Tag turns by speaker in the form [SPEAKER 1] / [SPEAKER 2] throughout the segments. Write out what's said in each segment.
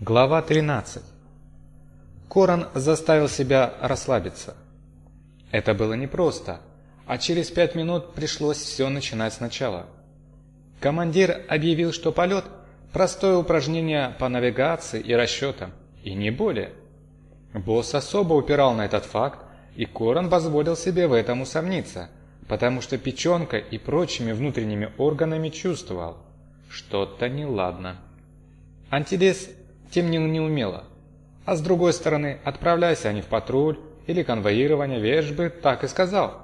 [SPEAKER 1] Глава 13. Коран заставил себя расслабиться. Это было непросто, а через пять минут пришлось все начинать сначала. Командир объявил, что полет – простое упражнение по навигации и расчетам, и не более. Босс особо упирал на этот факт, и Коран позволил себе в этом усомниться, потому что печенка и прочими внутренними органами чувствовал – что-то неладно. Антидес темнил не умело. А с другой стороны, отправляясь они в патруль или конвоирование, Веш бы так и сказал.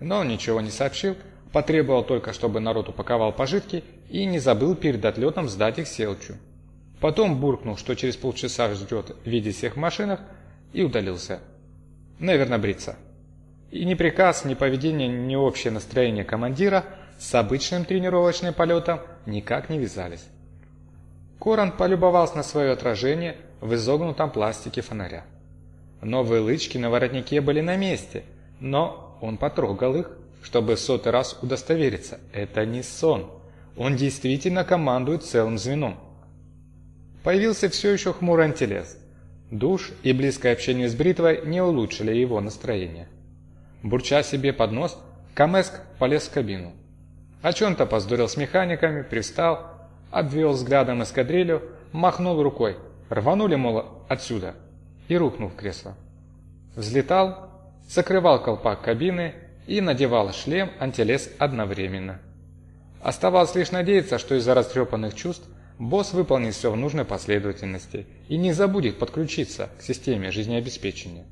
[SPEAKER 1] Но он ничего не сообщил, потребовал только, чтобы народ упаковал пожитки и не забыл перед отлетом сдать их Селчу. Потом буркнул, что через полчаса ждет видеть всех в машинах, и удалился. Наверное, бриться. И ни приказ, ни поведение, ни общее настроение командира с обычным тренировочным полетом никак не вязались. Коран полюбовался на свое отражение в изогнутом пластике фонаря. Новые лычки на воротнике были на месте, но он потрогал их, чтобы сотый раз удостовериться. Это не сон. Он действительно командует целым звеном. Появился все еще хмурый антилес. Душ и близкое общение с бритвой не улучшили его настроение. Бурча себе под нос, Камеск полез в кабину. О чем-то поздурил с механиками, пристал, обвел взглядом эскадрилью, махнул рукой. Рванули, мол, отсюда. И рухнул в кресло. Взлетал, закрывал колпак кабины и надевал шлем антилес одновременно. Оставалось лишь надеяться, что из-за растрепанных чувств босс выполнит все в нужной последовательности и не забудет подключиться к системе жизнеобеспечения.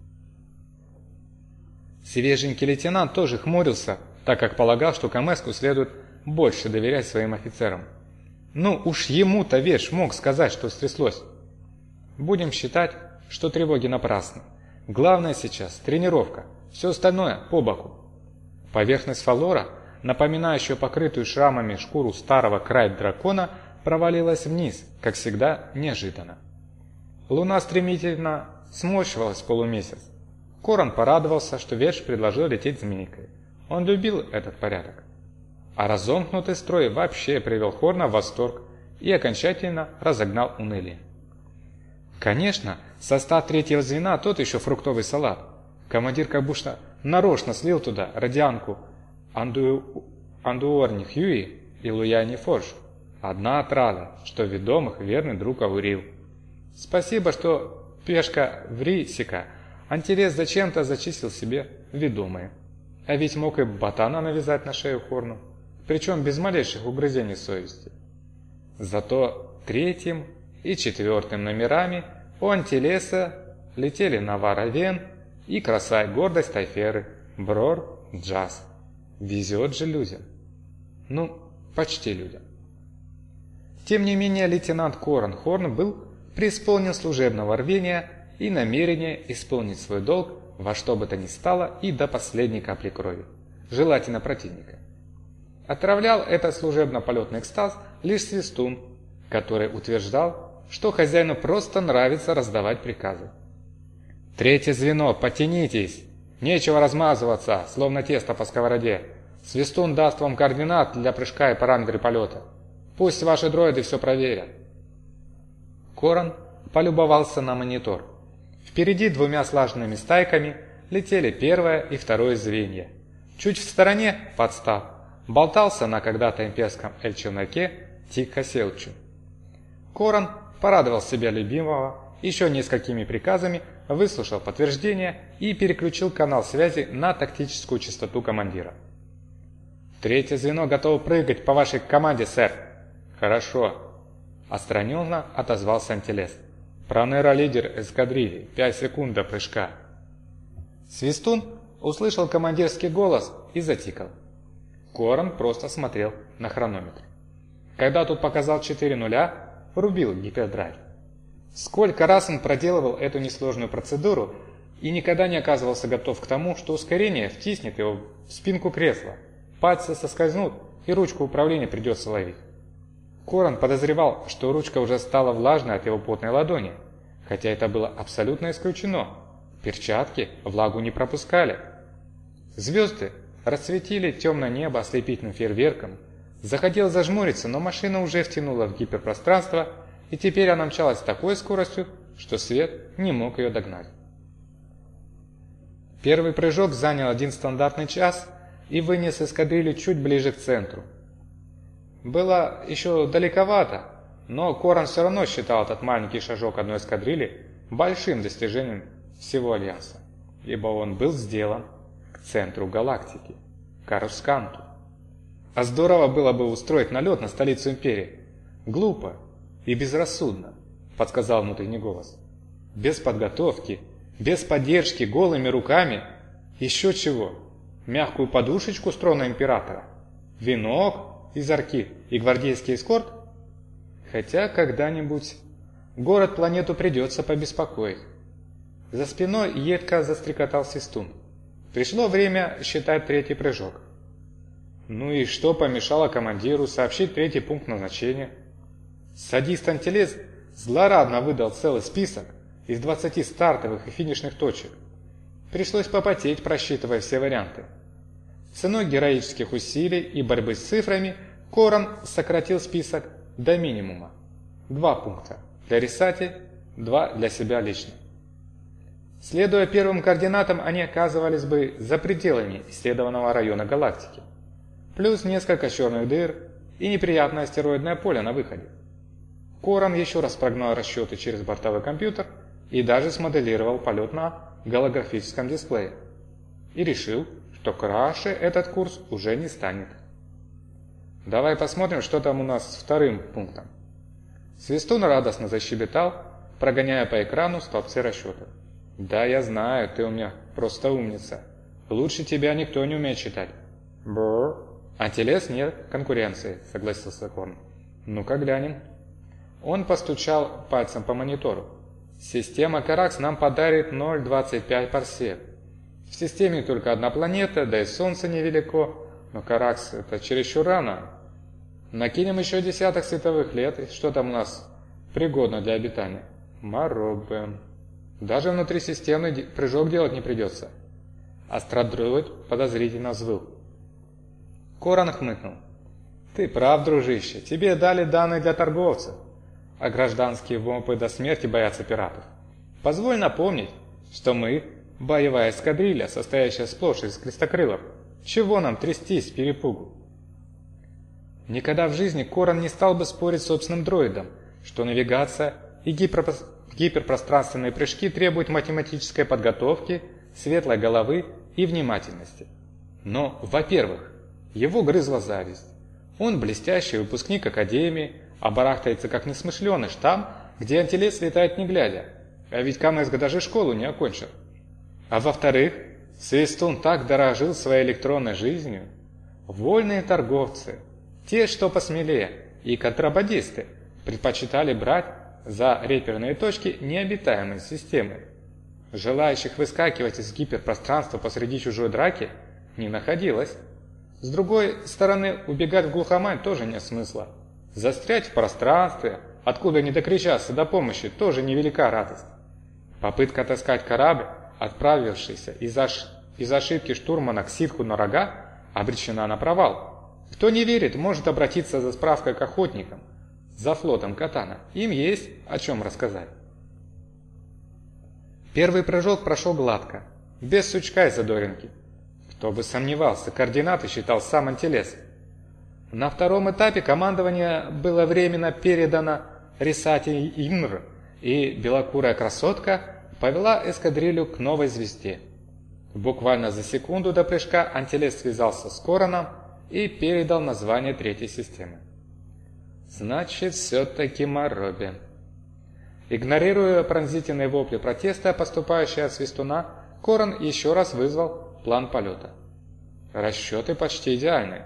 [SPEAKER 1] Свеженький лейтенант тоже хмурился, так как полагал, что Камеску следует больше доверять своим офицерам. Ну уж ему-то Веш мог сказать, что стряслось. Будем считать, что тревоги напрасны. Главное сейчас – тренировка, все остальное – по боку. Поверхность фалора, напоминающая покрытую шрамами шкуру старого крайт-дракона, провалилась вниз, как всегда, неожиданно. Луна стремительно сморщивалась полумесяц. Корон порадовался, что Верш предложил лететь змейкой. Он любил этот порядок. А разомкнутый строй вообще привел Хорна в восторг и окончательно разогнал унылие. Конечно, состав третьего звена тот еще фруктовый салат. Командир как будто нарочно слил туда радианку Анду... Андуорни Хьюи и Луяни Форш. Одна отрада, что ведомых верный друг Аурил. Спасибо, что пешка Врисика Антирез зачем-то зачислил себе ведомые. А ведь мог и ботана навязать на шею Хорну причем без малейших угрызений совести. Зато третьим и четвертым номерами у антилеса летели Навара Вен и краса и гордость Тайферы, Брор, Джаз. Везет же людям. Ну, почти людям. Тем не менее, лейтенант Корн Хорн был преисполнен служебного рвения и намерения исполнить свой долг во что бы то ни стало и до последней капли крови, желательно противника. Отравлял этот служебно-полетный экстаз лишь Свистун, который утверждал, что хозяину просто нравится раздавать приказы. «Третье звено, потянитесь! Нечего размазываться, словно тесто по сковороде. Свистун даст вам координат для прыжка и параметры полета. Пусть ваши дроиды все проверят». Корон полюбовался на монитор. Впереди двумя слаженными стайками летели первое и второе звенья. Чуть в стороне, подстав, болтался на когда-то имперском Эль-Челноке Тикха Селчу. Корон порадовал себя любимого, еще несколькими приказами выслушал подтверждение и переключил канал связи на тактическую частоту командира. «Третье звено готово прыгать по вашей команде, сэр!» «Хорошо!» Отстраненно отозвался Антилес. «Пронера-лидер эскадрильи, пять секунд до прыжка!» Свистун услышал командирский голос и затикал. Корон просто смотрел на хронометр. Когда тут показал 4 нуля, врубил гипердрайв. Сколько раз он проделывал эту несложную процедуру и никогда не оказывался готов к тому, что ускорение втиснет его в спинку кресла, пальцы соскользнут и ручку управления придется ловить. Корон подозревал, что ручка уже стала влажной от его потной ладони, хотя это было абсолютно исключено. Перчатки влагу не пропускали. Звезды расцветили темное небо ослепительным фейерверком. Захотел зажмуриться, но машина уже втянула в гиперпространство и теперь она мчалась с такой скоростью, что свет не мог ее догнать. Первый прыжок занял один стандартный час и вынес эскадрилью чуть ближе к центру. Было еще далековато, но Коран все равно считал этот маленький шажок одной эскадрильи большим достижением всего Альянса, ибо он был сделан к центру галактики, Карусканту. А здорово было бы устроить налет на столицу Империи. Глупо и безрассудно, подсказал внутренний голос. Без подготовки, без поддержки, голыми руками. Еще чего? Мягкую подушечку с трона Императора? Венок из арки и гвардейский эскорт? Хотя когда-нибудь город планету придется побеспокоить. За спиной едко застрекотал свистун. Пришло время считать третий прыжок. Ну и что помешало командиру сообщить третий пункт назначения? Садист Антелез злорадно выдал целый список из 20 стартовых и финишных точек. Пришлось попотеть, просчитывая все варианты. Ценой героических усилий и борьбы с цифрами Коран сократил список до минимума. Два пункта для Рисати, два для себя лично. Следуя первым координатам, они оказывались бы за пределами исследованного района галактики плюс несколько черных дыр и неприятное астероидное поле на выходе. Коран еще раз прогнал расчеты через бортовой компьютер и даже смоделировал полет на голографическом дисплее. И решил, что краше этот курс уже не станет. Давай посмотрим, что там у нас с вторым пунктом. Свистун радостно защебетал, прогоняя по экрану столбцы расчета. «Да, я знаю, ты у меня просто умница. Лучше тебя никто не умеет читать». «Бррр», «Антилес нет конкуренции», — согласился Корн. «Ну-ка глянем». Он постучал пальцем по монитору. «Система Каракс нам подарит 0,25 парсек. В системе только одна планета, да и Солнце невелико, но Каракс — это чересчур рано. Накинем еще десяток световых лет, и что там у нас пригодно для обитания? Маробе. Даже внутрисистемный прыжок делать не придется». Астродроид подозрительно взвыл. Коран хмыкнул. «Ты прав, дружище, тебе дали данные для торговцев, а гражданские вопы до смерти боятся пиратов. Позволь напомнить, что мы – боевая эскадрилья, состоящая сплошь из крестокрылов. Чего нам трястись перепугу?» Никогда в жизни Коран не стал бы спорить с собственным дроидом, что навигация и гиперпро... гиперпространственные прыжки требуют математической подготовки, светлой головы и внимательности. Но, во-первых, его грызла зависть. Он блестящий выпускник академии, а барахтается как несмышленыш там, где антилес летает не глядя. А ведь Камэсго даже школу не окончил. А во-вторых, Свистун так дорожил своей электронной жизнью. Вольные торговцы, те, что посмелее, и контрабандисты, предпочитали брать за реперные точки необитаемые системы. Желающих выскакивать из гиперпространства посреди чужой драки не находилось. С другой стороны, убегать в глухомань тоже нет смысла. Застрять в пространстве, откуда не докричаться до помощи, тоже невелика радость. Попытка таскать корабль, отправившийся из, ош... из ошибки штурмана к ситху на рога, обречена на провал. Кто не верит, может обратиться за справкой к охотникам, за флотом Катана. Им есть о чем рассказать. Первый прыжок прошел гладко, без сучка и задоринки. Кто бы сомневался, координаты считал сам Антилес. На втором этапе командование было временно передано Рисати Имр, и белокурая красотка повела эскадрилью к новой звезде. Буквально за секунду до прыжка Антилес связался с Короном и передал название третьей системы. Значит, все-таки Мароби. Игнорируя пронзительные вопли протеста, поступающие от свистуна, Корон еще раз вызвал план полета. Расчеты почти идеальны.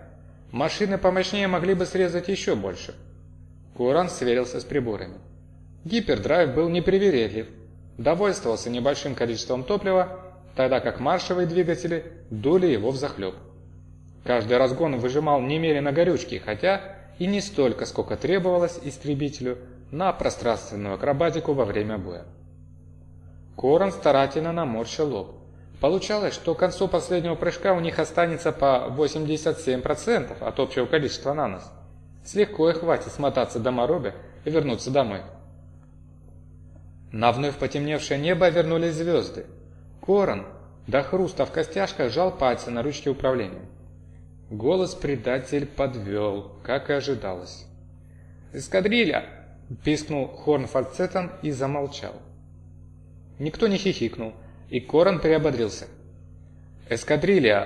[SPEAKER 1] Машины помощнее могли бы срезать еще больше. Куран сверился с приборами. Гипердрайв был непривередлив, довольствовался небольшим количеством топлива, тогда как маршевые двигатели дули его в захлеб. Каждый разгон выжимал немерено горючки, хотя и не столько, сколько требовалось истребителю на пространственную акробатику во время боя. Коран старательно наморщил лоб. Получалось, что к концу последнего прыжка у них останется по 87% от общего количества нанос. С легко и хватит смотаться до Моробе вернуться домой. На вновь потемневшее небо вернулись звезды. Корон до хруста в костяшках жал пальцы на ручке управления. Голос предатель подвел, как и ожидалось. «Эскадрилья!» – пискнул Хорн фальцетом и замолчал. Никто не хихикнул, и Корон приободрился. «Эскадрилья,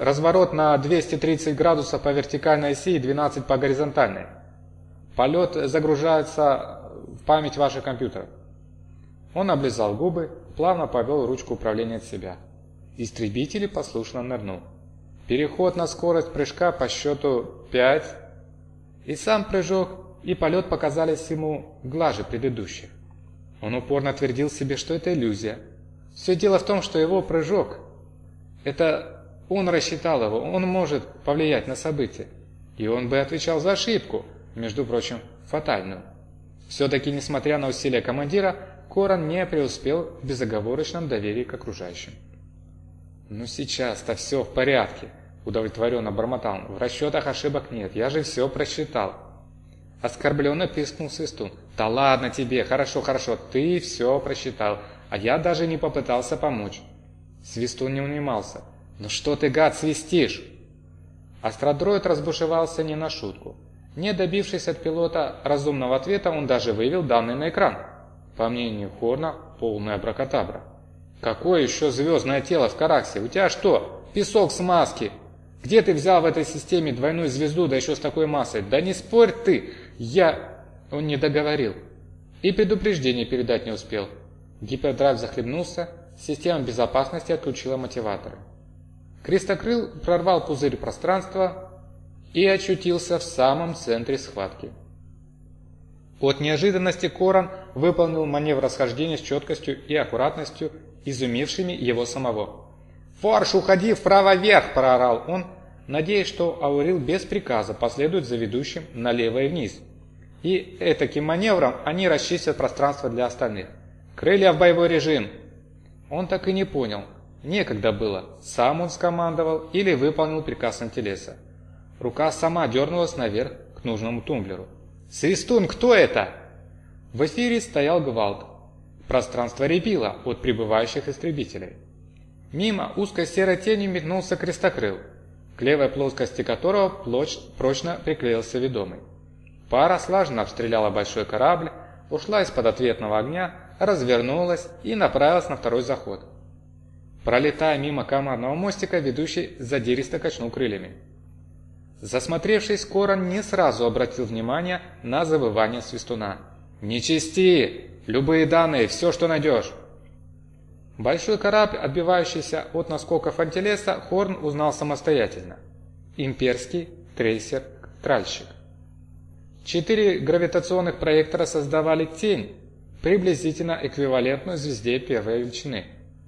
[SPEAKER 1] разворот на 230 градусов по вертикальной оси и 12 по горизонтальной. Полет загружается в память ваших компьютеров». Он облизал губы, плавно повел ручку управления от себя. Истребитель послушно нырнул. Переход на скорость прыжка по счету 5. И сам прыжок, и полет показались ему глаже предыдущих. Он упорно твердил себе, что это иллюзия. Все дело в том, что его прыжок – это он рассчитал его, он может повлиять на события. И он бы отвечал за ошибку, между прочим, фатальную. Все-таки, несмотря на усилия командира, Коран не преуспел в безоговорочном доверии к окружающим. «Ну сейчас-то все в порядке», – удовлетворенно бормотал. «В расчетах ошибок нет, я же все просчитал». Оскорбленно пискнул Свистун. «Да ладно тебе, хорошо, хорошо, ты все просчитал, а я даже не попытался помочь». Свистун не унимался. «Ну что ты, гад, свистишь?» Астродроид разбушевался не на шутку. Не добившись от пилота разумного ответа, он даже вывел данные на экран. По мнению Хорна, полная бракотабра. Какое еще звездное тело в Караксе? У тебя что, песок с маски? Где ты взял в этой системе двойную звезду, да еще с такой массой? Да не спорь ты! Я... Он не договорил. И предупреждение передать не успел. Гипердрайв захлебнулся, система безопасности отключила мотиваторы. Крестокрыл прорвал пузырь пространства и очутился в самом центре схватки. От неожиданности Коран выполнил маневр расхождения с четкостью и аккуратностью изумившими его самого. «Форш, уходи вправо-вверх!» – проорал он, надеясь, что Аурил без приказа последует за ведущим налево и вниз. И этаким маневром они расчистят пространство для остальных. «Крылья в боевой режим!» Он так и не понял. Некогда было, сам он скомандовал или выполнил приказ Антилеса. Рука сама дернулась наверх к нужному тумблеру. «Свистун, кто это?» В эфире стоял гвалт. Пространство рябило от прибывающих истребителей. Мимо узкой серой тени метнулся крестокрыл, к левой плоскости которого плоч, прочно приклеился ведомый. Пара слаженно обстреляла большой корабль, ушла из-под ответного огня, развернулась и направилась на второй заход. Пролетая мимо командного мостика, ведущий задиристо качнул крыльями. Засмотревшись, Корон не сразу обратил внимание на завывание свистуна. «Не чисти! Любые данные, все, что найдешь. Большой корабль, отбивающийся от наскоков антилеса, Хорн узнал самостоятельно. Имперский крейсер-тральщик. Четыре гравитационных проектора создавали тень, приблизительно эквивалентную звезде первой величины.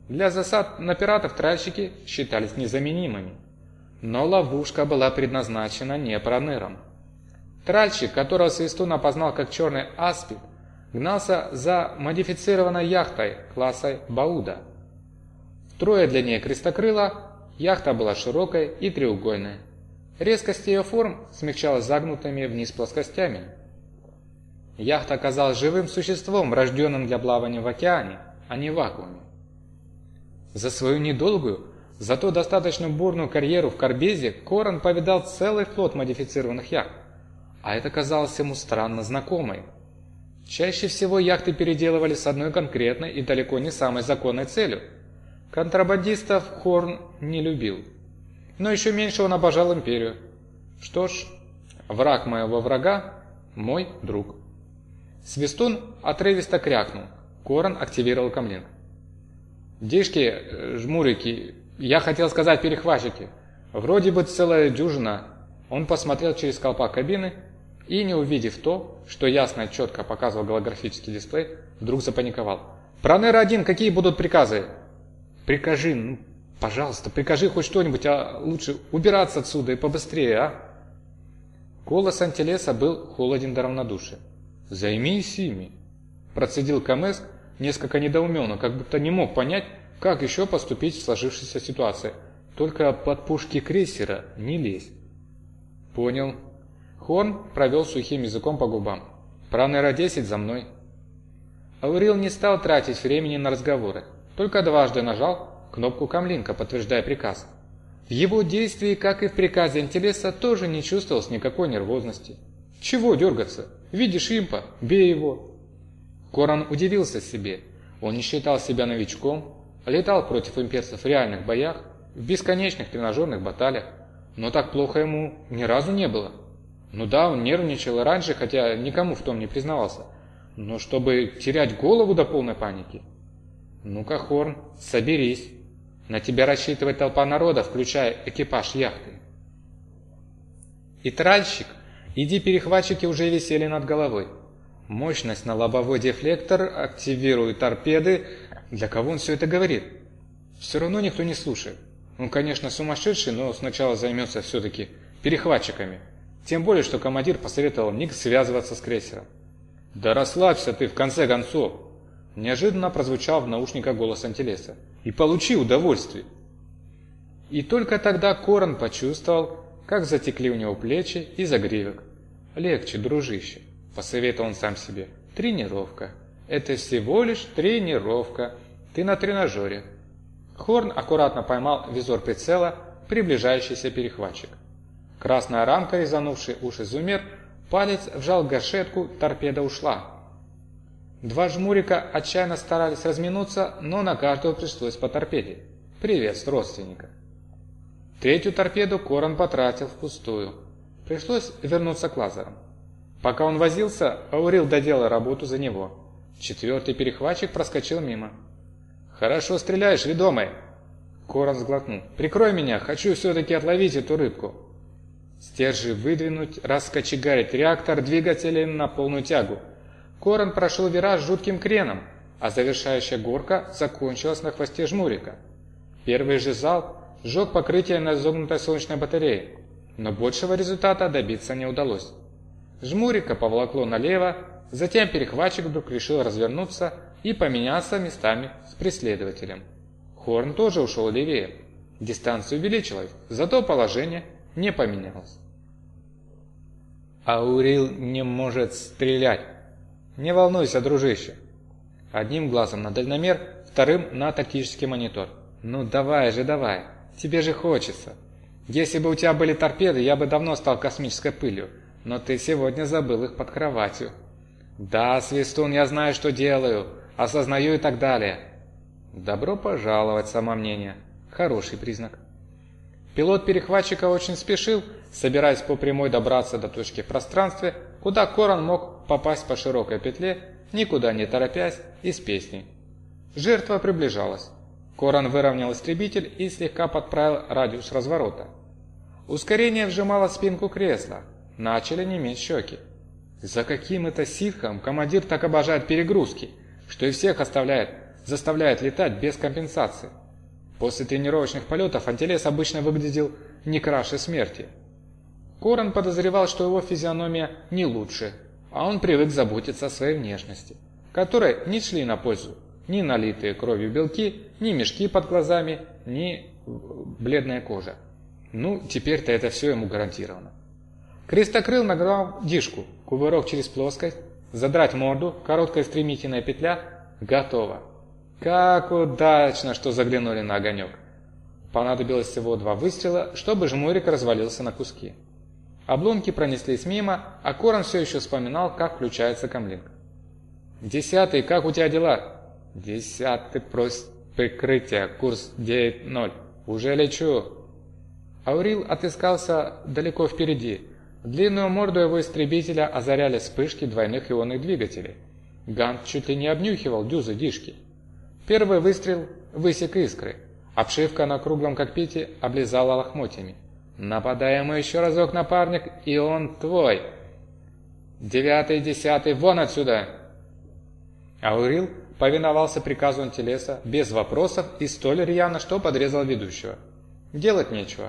[SPEAKER 1] Для засад на пиратов тральщики считались незаменимыми. Но ловушка была предназначена не проныром. Тральщик, которого Свистун опознал как черный аспид, гнался за модифицированной яхтой класса Бауда. Втрое длиннее крестокрыла, яхта была широкой и треугольной. Резкость ее форм смягчалась загнутыми вниз плоскостями. Яхта оказалась живым существом, рожденным для плавания в океане, а не в вакууме. За свою недолгую, зато достаточно бурную карьеру в Карбезе Корон повидал целый флот модифицированных яхт, а это казалось ему странно знакомой. Чаще всего яхты переделывали с одной конкретной и далеко не самой законной целью. Контрабандистов Хорн не любил. Но еще меньше он обожал империю. Что ж, враг моего врага – мой друг. Свистун отрывисто крякнул. Корн активировал камлинг. «Дишки, жмурики, я хотел сказать перехватчики. Вроде бы целая дюжина». Он посмотрел через колпак кабины и, не увидев то, что ясно и четко показывал голографический дисплей, вдруг запаниковал. «Пронер-1, какие будут приказы?» «Прикажи, ну, пожалуйста, прикажи хоть что-нибудь, а лучше убираться отсюда и побыстрее, а?» Голос Антилеса был холоден до равнодушия. «Займись ими!» Процедил Камеск несколько недоуменно, как будто не мог понять, как еще поступить в сложившейся ситуации. Только под пушки крейсера не лезь. «Понял», Хорн провел сухим языком по губам. Пронера-10 за мной». Аурил не стал тратить времени на разговоры, только дважды нажал кнопку камлинка, подтверждая приказ. В его действии, как и в приказе Антилеса, тоже не чувствовалось никакой нервозности. Чего дергаться? Видишь импа? Бей его. Коран удивился себе. Он не считал себя новичком, летал против имперцев в реальных боях, в бесконечных тренажерных баталиях, но так плохо ему ни разу не было. Ну да, он нервничал и раньше, хотя никому в том не признавался. Но чтобы терять голову до полной паники? Ну-ка, Хорн, соберись. На тебя рассчитывает толпа народа, включая экипаж яхты. И тральщик, иди перехватчики уже висели над головой. Мощность на лобовой дефлектор, активирует торпеды. Для кого он все это говорит? Все равно никто не слушает. Он, конечно, сумасшедший, но сначала займется все-таки перехватчиками. Тем более, что командир посоветовал не связываться с крейсером. «Да расслабься ты, в конце концов!» Неожиданно прозвучал в наушниках голос Антилеса. «И получи удовольствие!» И только тогда Корон почувствовал, как затекли у него плечи и загривок. «Легче, дружище!» – посоветовал он сам себе. «Тренировка. Это всего лишь тренировка. Ты на тренажере». Хорн аккуратно поймал визор прицела, приближающийся перехватчик. Красная рамка, резанувшая уши зумер, палец вжал гашетку, торпеда ушла. Два жмурика отчаянно старались разминуться, но на каждого пришлось по торпеде. Привет, родственника. Третью торпеду Корон потратил впустую. Пришлось вернуться к лазерам. Пока он возился, Аурил доделал работу за него. Четвертый перехватчик проскочил мимо. «Хорошо стреляешь, ведомый!» Корон сглотнул. «Прикрой меня, хочу все-таки отловить эту рыбку!» Стержи выдвинуть, раскочегарить реактор, двигатели на полную тягу. Корон прошел вираж жутким креном, а завершающая горка закончилась на хвосте жмурика. Первый же залп сжег покрытие на изогнутой солнечной батарее, но большего результата добиться не удалось. Жмурика поволокло налево, затем перехватчик вдруг решил развернуться и поменяться местами с преследователем. Хорн тоже ушел левее. Дистанция увеличилась, зато положение не поменялось. Аурил не может стрелять. Не волнуйся, дружище. Одним глазом на дальномер, вторым на тактический монитор. Ну давай же, давай. Тебе же хочется. Если бы у тебя были торпеды, я бы давно стал космической пылью. Но ты сегодня забыл их под кроватью. Да, Свистун, я знаю, что делаю. Осознаю и так далее. Добро пожаловать, самомнение. Хороший признак. Пилот перехватчика очень спешил, собираясь по прямой добраться до точки в пространстве, куда Коран мог попасть по широкой петле, никуда не торопясь и с песней. Жертва приближалась. Коран выровнял истребитель и слегка подправил радиус разворота. Ускорение вжимало спинку кресла. Начали неметь щеки. За каким это ситхом командир так обожает перегрузки, что и всех оставляет, заставляет летать без компенсации. После тренировочных полетов Антилес обычно выглядел не краше смерти. Корон подозревал, что его физиономия не лучше, а он привык заботиться о своей внешности, которой не шли на пользу ни налитые кровью белки, ни мешки под глазами, ни бледная кожа. Ну, теперь-то это все ему гарантировано. Крестокрыл нагнал дишку, кувырок через плоскость, задрать морду, короткая стремительная петля, готово. Как удачно, что заглянули на огонек. Понадобилось всего два выстрела, чтобы жмурик развалился на куски. Обломки пронеслись мимо, а Корон все еще вспоминал, как включается камлинг. «Десятый, как у тебя дела?» «Десятый, просит прикрытие, курс 9.0. Уже лечу». Аурил отыскался далеко впереди. Длинную морду его истребителя озаряли вспышки двойных ионных двигателей. Гант чуть ли не обнюхивал дюзы дишки. Первый выстрел высек искры. Обшивка на круглом кокпите облизала лохмотьями. «Нападай ему еще разок, напарник, и он твой!» «Девятый, десятый, вон отсюда!» Аурил повиновался приказу Антилеса без вопросов и столь рьяно, что подрезал ведущего. Делать нечего.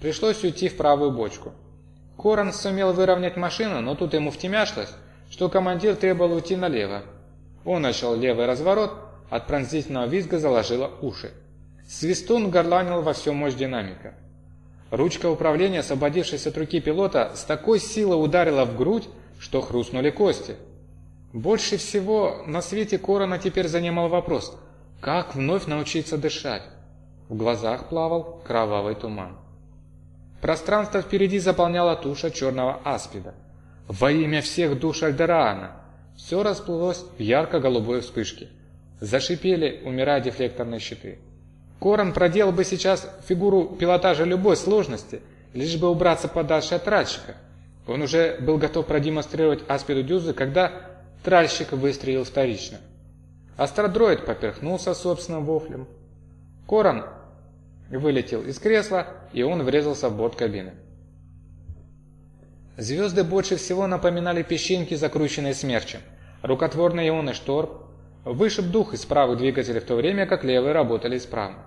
[SPEAKER 1] Пришлось уйти в правую бочку. Корон сумел выровнять машину, но тут ему втемяшлось, что командир требовал уйти налево. Он начал левый разворот, от пронзительного визга заложило уши. Свистун горланил во всю мощь динамика. Ручка управления, освободившись от руки пилота, с такой силой ударила в грудь, что хрустнули кости. Больше всего на свете Корона теперь занимал вопрос, как вновь научиться дышать. В глазах плавал кровавый туман. Пространство впереди заполняла туша черного аспида. Во имя всех душ Альдераана все расплылось в ярко-голубой вспышке. Зашипели, умирая дефлекторные щиты. Корон проделал бы сейчас фигуру пилотажа любой сложности, лишь бы убраться подальше от тральщика. Он уже был готов продемонстрировать аспиду дюзы, когда тральщик выстрелил вторично. Астродроид поперхнулся собственным вофлем. Корон вылетел из кресла, и он врезался в борт кабины. Звезды больше всего напоминали песчинки, закрученные смерчем. Рукотворные ионы шторм вышиб дух из правых двигателей в то время, как левые работали исправно.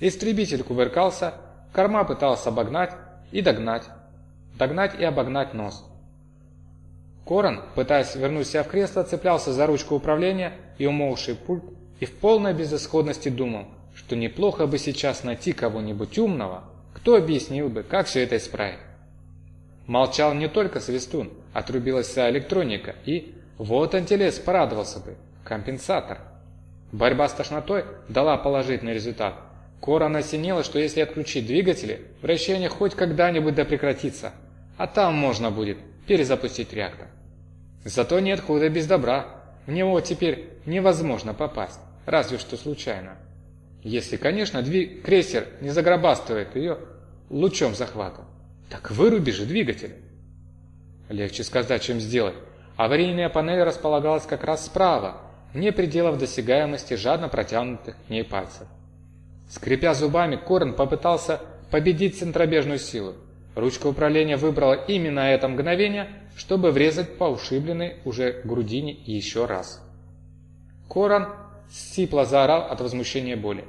[SPEAKER 1] Истребитель кувыркался, корма пытался обогнать и догнать, догнать и обогнать нос. Корон, пытаясь вернуть себя в кресло, цеплялся за ручку управления и умолкший пульт и в полной безысходности думал, что неплохо бы сейчас найти кого-нибудь умного, кто объяснил бы, как все это исправить. Молчал не только Свистун, отрубилась вся электроника, и вот антилес порадовался бы, компенсатор. Борьба с тошнотой дала положительный результат. Кора насенила, что если отключить двигатели, вращение хоть когда-нибудь да прекратится, а там можно будет перезапустить реактор. Зато нет худа без добра, в него теперь невозможно попасть, разве что случайно. Если, конечно, двиг... крейсер не загробастывает ее лучом захвата. Так выруби же двигатель. Легче сказать, чем сделать. Аварийная панель располагалась как раз справа, вне пределов досягаемости жадно протянутых к ней пальцев. Скрипя зубами, Корн попытался победить центробежную силу. Ручка управления выбрала именно это мгновение, чтобы врезать по ушибленной уже грудине еще раз. Коран сипло заорал от возмущения боли.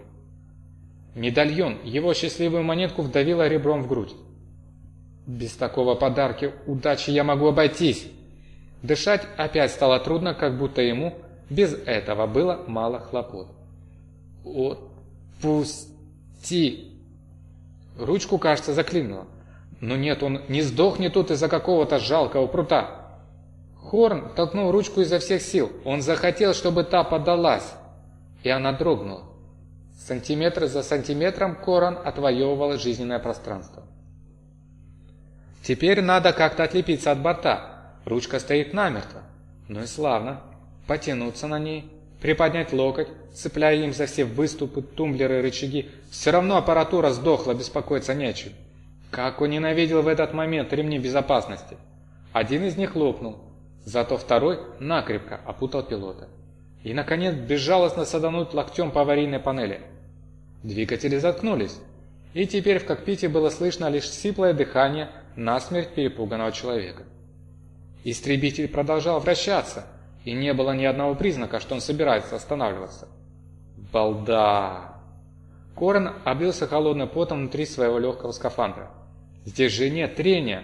[SPEAKER 1] Медальон, его счастливую монетку вдавило ребром в грудь. Без такого подарки удачи я могу обойтись. Дышать опять стало трудно, как будто ему без этого было мало хлопот. «Отпусти!» Ручку, кажется, заклинило. Но нет, он не сдохнет тут из-за какого-то жалкого прута. Хорн толкнул ручку изо всех сил. Он захотел, чтобы та подалась. И она дрогнула. Сантиметр за сантиметром Коран отвоевывал жизненное пространство. Теперь надо как-то отлепиться от борта. Ручка стоит намертво. Ну и славно. Потянуться на ней, приподнять локоть, цепляя им за все выступы, тумблеры рычаги. Все равно аппаратура сдохла, беспокоиться нечем. Как он ненавидел в этот момент ремни безопасности. Один из них лопнул, зато второй накрепко опутал пилота. И, наконец, безжалостно садануть локтем по аварийной панели. Двигатели заткнулись, и теперь в кокпите было слышно лишь сиплое дыхание насмерть перепуганного человека. Истребитель продолжал вращаться, и не было ни одного признака, что он собирается останавливаться. Балда! Корен облился холодным потом внутри своего легкого скафандра. Здесь же нет трения.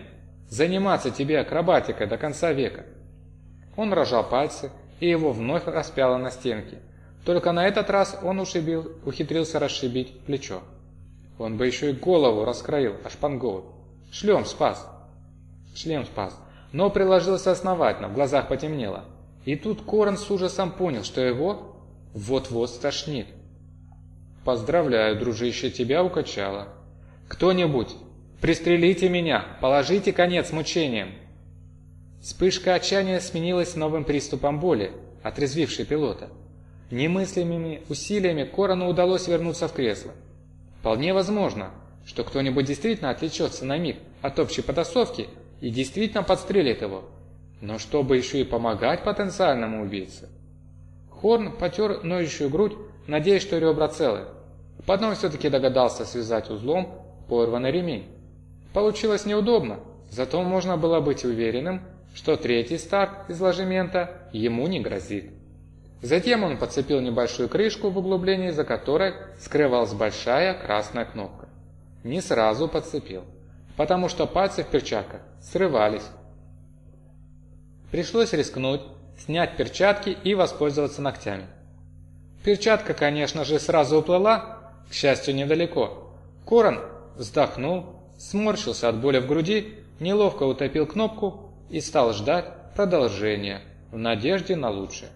[SPEAKER 1] Заниматься тебе акробатикой до конца века. Он рожал пальцы, и его вновь распяло на стенке. Только на этот раз он ушибил, ухитрился расшибить плечо. Он бы еще и голову раскроил, ошпанговый. Шлем спас. Шлем спас. Но приложился основательно, в глазах потемнело. И тут Корн с ужасом понял, что его вот-вот стошнит. «Поздравляю, дружище, тебя укачало. Кто-нибудь, пристрелите меня, положите конец мучениям!» Вспышка отчаяния сменилась новым приступом боли, отрезвившей пилота. Немыслимыми усилиями Корону удалось вернуться в кресло. Вполне возможно, что кто-нибудь действительно отвлечется на миг от общей потасовки и действительно подстрелит его. Но чтобы еще и помогать потенциальному убийце. Хорн потер ноющую грудь, надеясь, что ребра целы. Потом все-таки догадался связать узлом порванный ремень. Получилось неудобно, зато можно было быть уверенным, что третий старт из ложемента ему не грозит. Затем он подцепил небольшую крышку в углублении, за которой скрывалась большая красная кнопка. Не сразу подцепил, потому что пальцы в перчатках срывались. Пришлось рискнуть, снять перчатки и воспользоваться ногтями. Перчатка, конечно же, сразу уплыла, к счастью, недалеко. Корон вздохнул, сморщился от боли в груди, неловко утопил кнопку и стал ждать продолжения в надежде на лучшее.